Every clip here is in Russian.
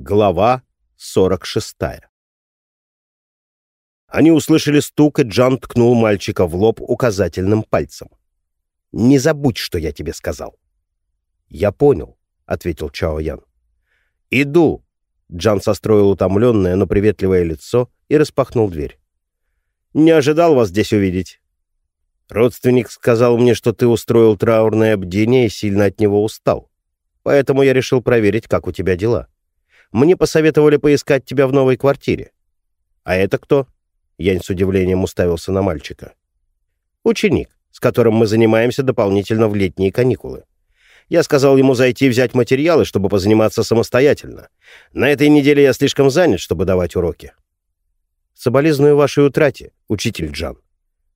Глава 46 Они услышали стук, и Джан ткнул мальчика в лоб указательным пальцем. «Не забудь, что я тебе сказал». «Я понял», — ответил Чао Ян. «Иду», — Джан состроил утомленное, но приветливое лицо и распахнул дверь. «Не ожидал вас здесь увидеть». Родственник сказал мне, что ты устроил траурное бдение и сильно от него устал. Поэтому я решил проверить, как у тебя дела. Мне посоветовали поискать тебя в новой квартире. А это кто? Янь с удивлением уставился на мальчика. Ученик, с которым мы занимаемся дополнительно в летние каникулы. Я сказал ему зайти взять материалы, чтобы позаниматься самостоятельно. На этой неделе я слишком занят, чтобы давать уроки. Соболезную вашей утрате, учитель Джан.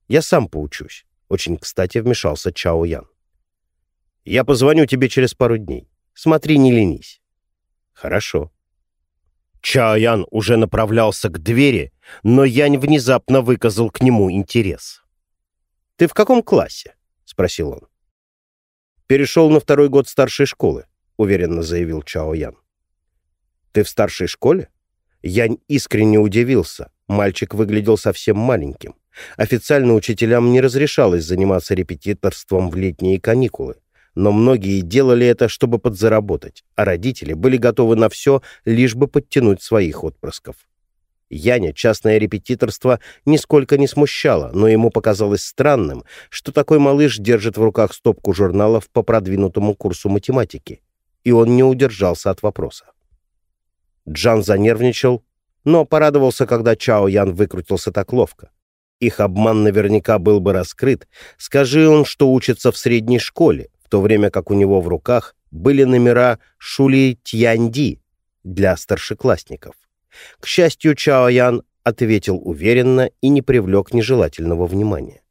Я сам поучусь. Очень кстати вмешался Чао Ян. Я позвоню тебе через пару дней. Смотри, не ленись. Хорошо. Чаян уже направлялся к двери, но Янь внезапно выказал к нему интерес. «Ты в каком классе?» — спросил он. «Перешел на второй год старшей школы», — уверенно заявил Чао Ян. «Ты в старшей школе?» Янь искренне удивился. Мальчик выглядел совсем маленьким. Официально учителям не разрешалось заниматься репетиторством в летние каникулы но многие делали это, чтобы подзаработать, а родители были готовы на все, лишь бы подтянуть своих отпрысков. Яня частное репетиторство нисколько не смущало, но ему показалось странным, что такой малыш держит в руках стопку журналов по продвинутому курсу математики, и он не удержался от вопроса. Джан занервничал, но порадовался, когда Чао Ян выкрутился так ловко. Их обман наверняка был бы раскрыт, скажи он, что учится в средней школе, то время как у него в руках были номера Шули Тьянди для старшеклассников. К счастью, Чао Ян ответил уверенно и не привлек нежелательного внимания.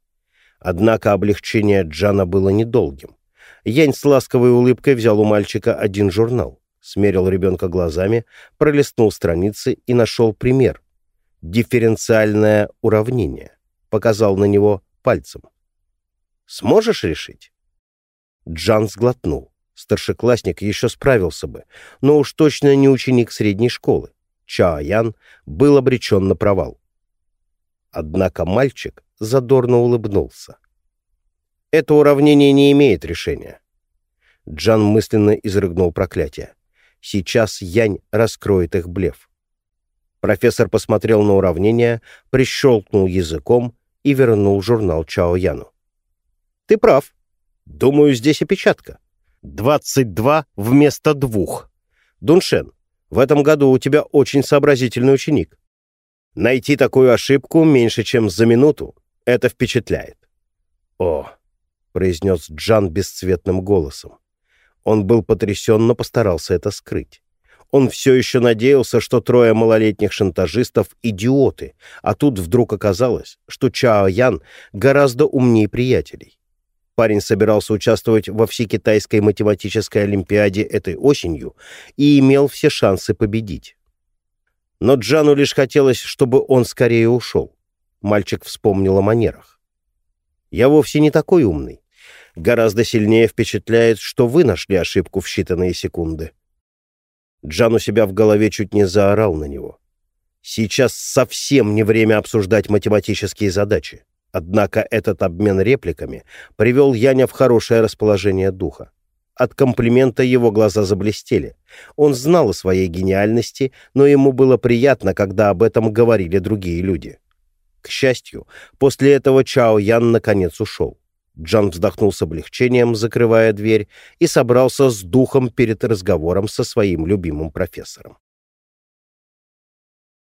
Однако облегчение Джана было недолгим. Янь с ласковой улыбкой взял у мальчика один журнал, смерил ребенка глазами, пролистнул страницы и нашел пример. Дифференциальное уравнение. Показал на него пальцем. «Сможешь решить?» Джан сглотнул. Старшеклассник еще справился бы, но уж точно не ученик средней школы. Чаоян был обречен на провал. Однако мальчик задорно улыбнулся. Это уравнение не имеет решения. Джан мысленно изрыгнул проклятие. Сейчас Янь раскроет их блеф. Профессор посмотрел на уравнение, прищелкнул языком и вернул журнал Чао Яну. «Ты прав», Думаю, здесь опечатка. 22 вместо двух. Дуншен, в этом году у тебя очень сообразительный ученик. Найти такую ошибку меньше, чем за минуту, это впечатляет. О, произнес Джан бесцветным голосом. Он был потрясен, но постарался это скрыть. Он все еще надеялся, что трое малолетних шантажистов — идиоты, а тут вдруг оказалось, что Чао Ян гораздо умнее приятелей. Парень собирался участвовать во всекитайской математической олимпиаде этой осенью и имел все шансы победить. Но Джану лишь хотелось, чтобы он скорее ушел. Мальчик вспомнил о манерах. «Я вовсе не такой умный. Гораздо сильнее впечатляет, что вы нашли ошибку в считанные секунды». Джан у себя в голове чуть не заорал на него. «Сейчас совсем не время обсуждать математические задачи. Однако этот обмен репликами привел Яня в хорошее расположение духа. От комплимента его глаза заблестели. Он знал о своей гениальности, но ему было приятно, когда об этом говорили другие люди. К счастью, после этого Чао Ян наконец ушел. Джан вздохнул с облегчением, закрывая дверь, и собрался с духом перед разговором со своим любимым профессором.